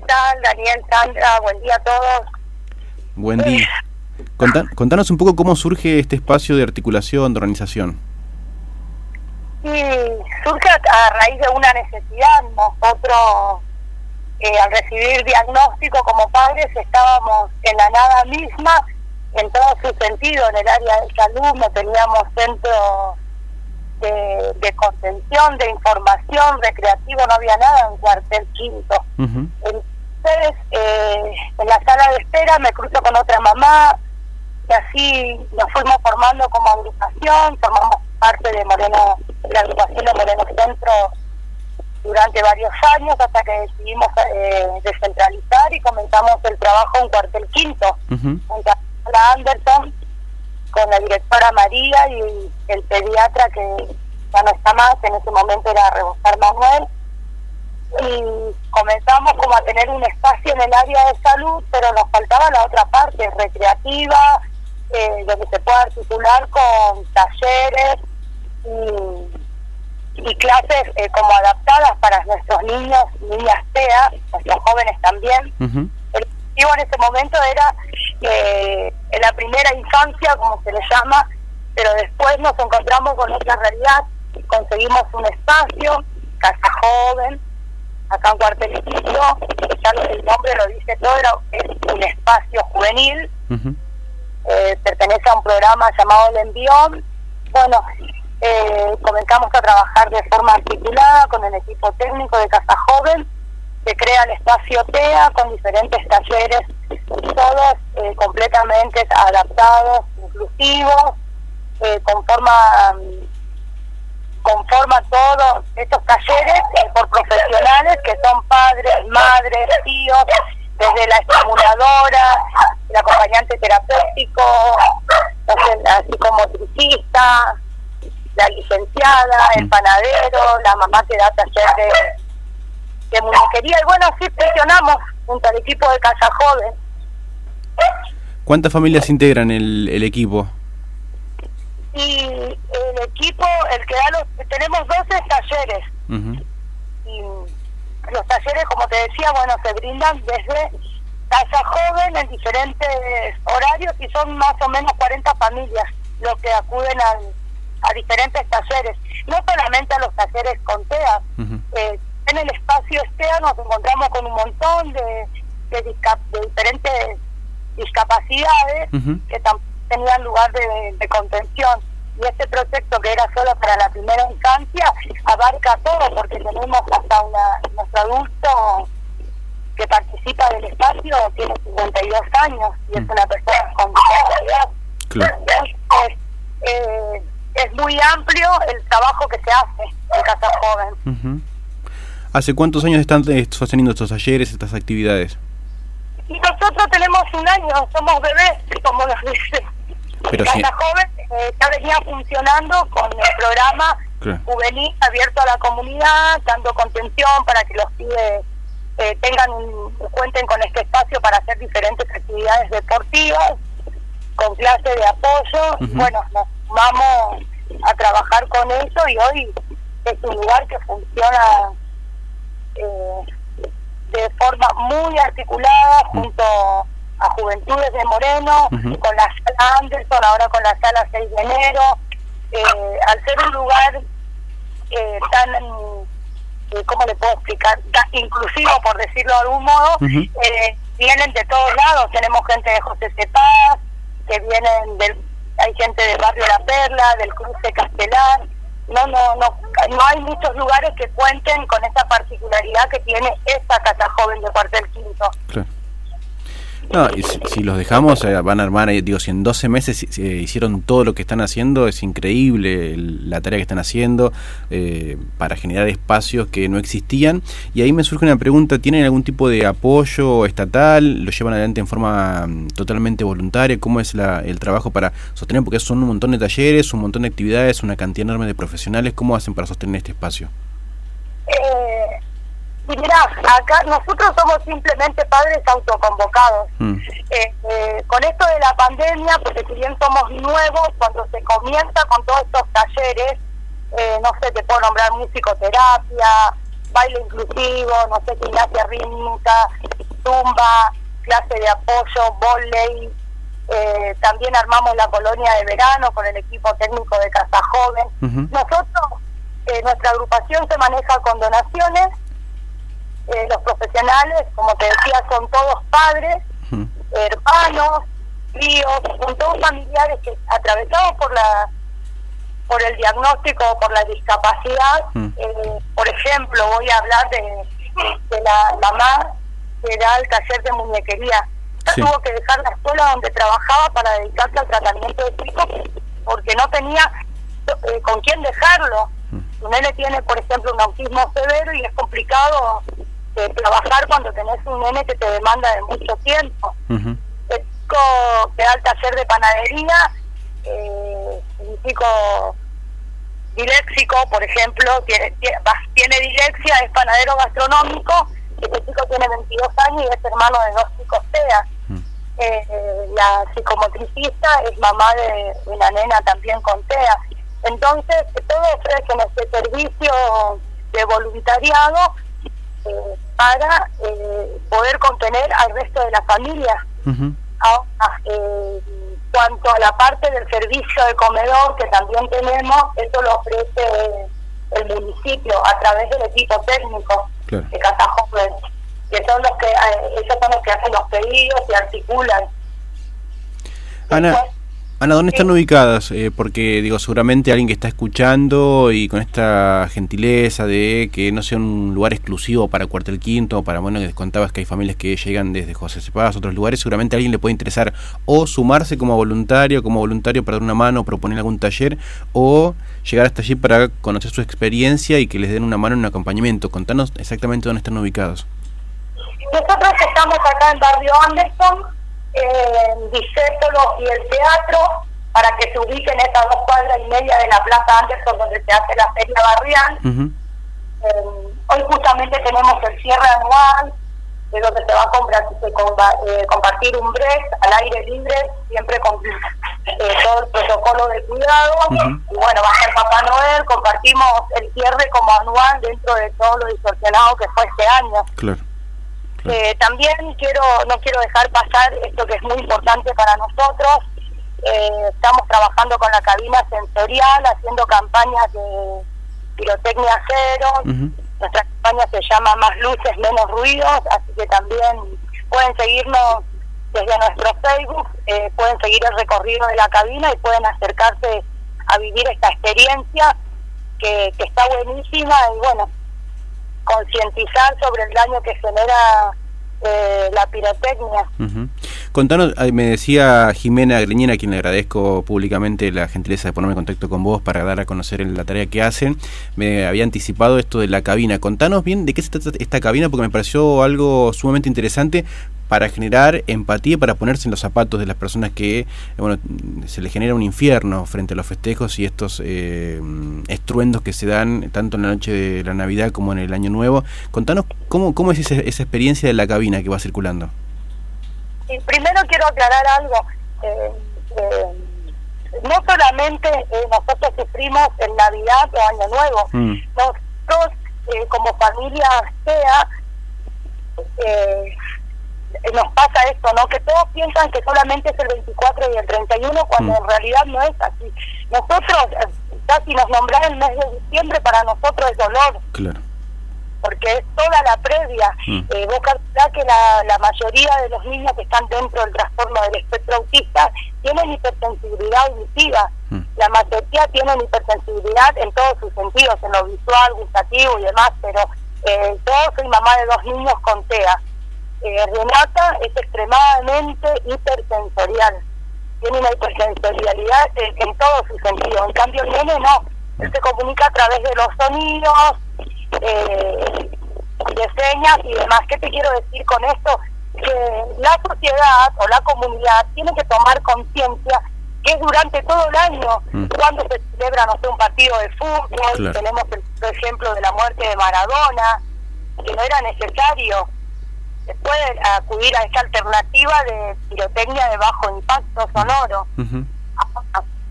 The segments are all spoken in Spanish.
¿qué tal? Daniel, Sandra, buen día a todos. Buen día. contanos un poco cómo surge este espacio de articulación, de organización. Sí, surge a raíz de una necesidad. Nosotros, eh, al recibir diagnóstico como padres, estábamos en la nada misma, en todo su sentido, en el área de salud, no teníamos centro de, contención, de información, recreativo, no había nada en cuartel quinto. Entonces, eh, en la sala de espera me cruzo con otra mamá, y así nos fuimos formando como agrupación, formamos parte de Moreno, la agrupación de Moreno Centro durante varios años hasta que decidimos eh, descentralizar y comenzamos el trabajo en cuartel quinto, junto a la Anderson, con la directora María y el pediatra que ya no está más, en ese momento era Rebosar Manuel, y comenzamos como a tener un espacio en el área de salud, pero nos faltaba la otra parte, recreativa, eh, donde se pueda articular con talleres y, clases eh, como adaptadas para nuestros niños, niñas TEA, nuestros jóvenes también. El objetivo en ese momento era eh, en la primera infancia, como se le llama, pero después nos encontramos con otra realidad, conseguimos un espacio, Casa Joven, acá en Cuartelito, ya el nombre lo dice todo, era es un espacio juvenil, eh, pertenece a un programa llamado El Envión. Bueno, eh, comenzamos a trabajar de forma articulada con el equipo técnico de Casa Joven, se crea el espacio TEA con diferentes talleres, todos eh, completamente adaptados, inclusivos, eh, conforma, conforma todos estos talleres por profesionales que son padres, madres, tíos, desde la estimuladora, el acompañante terapéutico, la psicomotricista, la licenciada, el mm. panadero, la mamá que da taller de, de muñequería. Y bueno, así presionamos junto al equipo de Casa Joven. ¿Cuántas familias integran el, el equipo? Y el equipo, el que da los... Tenemos 12 talleres. Y los talleres, como te decía, bueno, se brindan desde Casa Joven en diferentes horarios y son más o menos 40 familias los que acuden a diferentes talleres. No solamente a los talleres con TEA. Eh, en el espacio STEA nos encontramos con un montón de, de, diferentes discapacidades que también tenían lugar de contención y este proyecto que era solo para la primera infancia abarca todo porque tenemos hasta una, nuestro adulto que participa del espacio tiene 52 años y es mm. una persona con discapacidad. Eh, es, muy amplio el trabajo que se hace en Casa Joven. ¿Hace cuántos años están eh, sosteniendo estos talleres, estas actividades? Y nosotros tenemos un año, somos bebés, como nos dicen. Pero Casa Joven eh, ya venía funcionando con el programa juvenil abierto a la comunidad, dando contención para que los pibes eh, tengan un, cuenten con este espacio para hacer diferentes actividades deportivas, con clases de apoyo. Bueno, nos vamos a trabajar con eso y hoy es un lugar que funciona eh, de forma muy articulada junto a Juventudes de Moreno, con la sala Anderson, ahora con la sala 6 de enero. Eh, al ser un lugar eh, tan, eh, ¿cómo le puedo explicar? Tan inclusivo, por decirlo de algún modo, eh, vienen de todos lados. Tenemos gente de José Cepaz, que vienen del. Hay gente del barrio La Perla, del Cruce Castelar. No, no, no, no hay muchos lugares que cuenten con esa particularidad que tiene esta casa joven de Cuartel Quinto. No, y si, los dejamos, eh, van a armar, eh, digo, si en 12 meses eh, hicieron todo lo que están haciendo, es increíble la tarea que están haciendo para generar espacios que no existían. Y ahí me surge una pregunta, ¿tienen algún tipo de apoyo estatal? ¿Lo llevan adelante en forma mm, totalmente voluntaria? ¿Cómo es la, el trabajo para sostener? Porque son un montón de talleres, un montón de actividades, una cantidad enorme de profesionales. ¿Cómo hacen para sostener este espacio? Y mirá, acá nosotros somos simplemente padres autoconvocados. Mm. Eh, eh, con esto de la pandemia, porque si bien somos nuevos, cuando se comienza con todos estos talleres, eh, no sé, te puedo nombrar musicoterapia, baile inclusivo, no sé, gimnasia rítmica, tumba, clase de apoyo, volei. También armamos la colonia de verano con el equipo técnico de Casa Joven. Nosotros, nuestra agrupación se maneja con donaciones. Eh, los profesionales, como te decía, son todos padres, hermanos, tíos, son todos familiares que atravesados por la por el diagnóstico o por la discapacidad. por ejemplo, voy a hablar de, de la mamá que da el taller de muñequería. tuvo que dejar la escuela donde trabajaba para dedicarse al tratamiento de chicos porque no tenía eh, con quién dejarlo. Mm. Su nene tiene, por ejemplo, un autismo severo y es complicado trabajar cuando tenés un nene que te demanda de mucho tiempo. El chico que da el taller de panadería, eh, un chico diléxico, por ejemplo, tiene, tiene dilexia, es panadero gastronómico este chico tiene 22 años y es hermano de dos chicos TEA. Mm. Eh, la psicomotricista es mamá de una nena también con TEA. Entonces, todo ofrecen este servicio de voluntariado eh, para eh, poder contener al resto de la familia. Ahora, cuanto a la parte del servicio de comedor que también tenemos, eso lo ofrece el municipio a través del equipo técnico de Casa Joven, que son los que, eh, ellos son los que hacen los pedidos y articulan. Ana, Ana, ¿dónde están ubicadas? Eh, porque digo, seguramente alguien que está escuchando y con esta gentileza de que no sea un lugar exclusivo para Cuartel Quinto, para, bueno, que contabas que hay familias que llegan desde José Cepaz, otros lugares, seguramente a alguien le puede interesar o sumarse como voluntario, como voluntario para dar una mano, proponer algún taller, o llegar hasta allí para conocer su experiencia y que les den una mano en un acompañamiento. Contanos exactamente dónde están ubicados. Nosotros estamos acá en Barrio Anderson, en Bicépolo y el teatro, para que se ubiquen estas dos cuadras y media de la Plaza Anderson donde se hace la feria barrial. Eh, hoy justamente tenemos el cierre anual, de donde se va a comprar, eh, compartir un break al aire libre, siempre con eh, todo el protocolo de cuidado. Y bueno, va a ser Papá Noel, compartimos el cierre como anual dentro de todo lo distorsionado que fue este año. Claro. Eh, también quiero no quiero dejar pasar esto que es muy importante para nosotros. estamos trabajando con la cabina sensorial, haciendo campañas de pirotecnia cero. Nuestra campaña se llama Más luces, menos ruidos, así que también pueden seguirnos desde nuestro Facebook, eh, pueden seguir el recorrido de la cabina y pueden acercarse a vivir esta experiencia que, que está buenísima y bueno, concientizar sobre el daño que genera eh, la pirotecnia. Contanos, me decía Jimena Greñina, a quien le agradezco públicamente la gentileza de ponerme en contacto con vos para dar a conocer la tarea que hacen, me había anticipado esto de la cabina. Contanos bien de qué se trata esta cabina, porque me pareció algo sumamente interesante para generar empatía, para ponerse en los zapatos de las personas que, bueno, se les genera un infierno frente a los festejos y estos eh, estruendos que se dan tanto en la noche de la Navidad como en el Año Nuevo. Contanos cómo, cómo es esa, esa experiencia de la cabina que va circulando. primero quiero aclarar algo. Eh, eh, no solamente nosotros sufrimos en Navidad o Año Nuevo, mm. nosotros como familia SEA nos pasa esto, ¿no? Que todos piensan que solamente es el 24 y el 31, cuando mm. en realidad no es así. Nosotros, eh, casi nos nombrar el mes de diciembre, para nosotros es dolor. Claro. Porque es toda la previa. Mm. Eh, vos que la, la mayoría de los niños que están dentro del trastorno del espectro autista tienen hipersensibilidad auditiva. Mm. La mayoría tienen hipersensibilidad en todos sus sentidos, en lo visual, gustativo y demás, pero eh, yo soy mamá de dos niños con TEA eh, Renata es extremadamente hipersensorial. Tiene una hipersensorialidad en, todos sus sentidos. En cambio, el nene no. Él se comunica a través de los sonidos, eh, de señas y demás. ¿Qué te quiero decir con esto? Que la sociedad o la comunidad tiene que tomar conciencia que es durante todo el año mm. cuando se celebra, no sé, un partido de fútbol. Tenemos el ejemplo de la muerte de Maradona, que no era necesario se puede acudir a esta alternativa de pirotecnia de bajo impacto sonoro.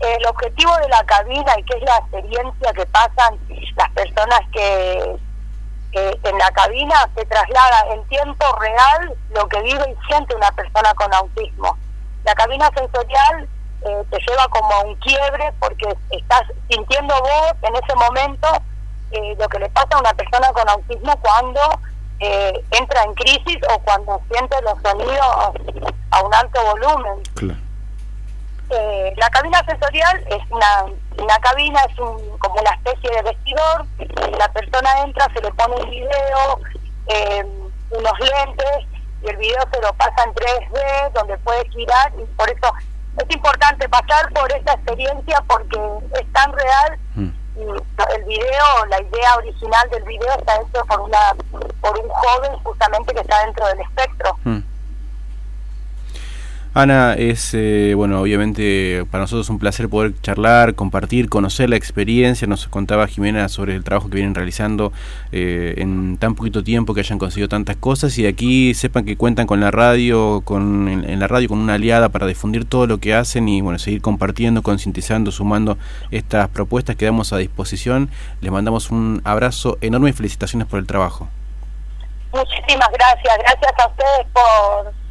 El objetivo de la cabina y que es la experiencia que pasan las personas que en la cabina se traslada en tiempo real lo que vive y siente una persona con autismo. La cabina sensorial eh, te lleva como a un quiebre porque estás sintiendo vos en ese momento eh, lo que le pasa a una persona con autismo cuando entra en crisis o cuando siente los sonidos a un alto volumen. la cabina sensorial es una, una cabina, es un, como una especie de vestidor, la persona entra, se le pone un video, eh, unos lentes, y el video se lo pasa en 3D, donde puede girar, y por eso es importante pasar por esta experiencia porque es tan real mm. El video, la idea original del video está hecho por una por un joven justamente que está dentro del espectro. Mm. Ana, es, eh, bueno, obviamente para nosotros un placer poder charlar, compartir, conocer la experiencia. Nos contaba Jimena sobre el trabajo que vienen realizando eh, en tan poquito tiempo que hayan conseguido tantas cosas y aquí sepan que cuentan con la radio, con en, la radio con una aliada para difundir todo lo que hacen y bueno, seguir compartiendo, concientizando, sumando estas propuestas que damos a disposición. Les mandamos un abrazo enorme y felicitaciones por el trabajo. Muchísimas gracias, gracias a ustedes por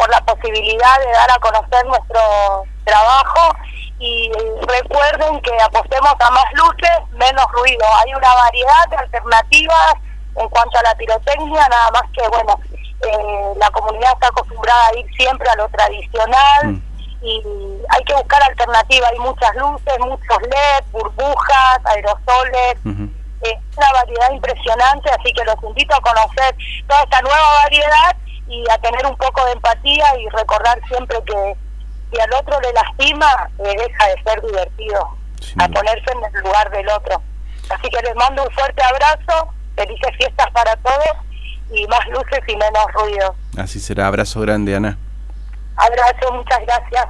por la posibilidad de dar a conocer nuestro trabajo y recuerden que apostemos a más luces, menos ruido. Hay una variedad de alternativas en cuanto a la pirotecnia, nada más que, bueno, eh, la comunidad está acostumbrada a ir siempre a lo tradicional mm. y hay que buscar alternativas. Hay muchas luces, muchos LED, burbujas, aerosoles. Es una variedad impresionante, así que los invito a conocer toda esta nueva variedad y a tener un poco de empatía y recordar siempre que si al otro le lastima, le deja de ser divertido, a ponerse en el lugar del otro. Así que les mando un fuerte abrazo, felices fiestas para todos y más luces y menos ruido. Así será, abrazo grande Ana. Abrazo, muchas gracias.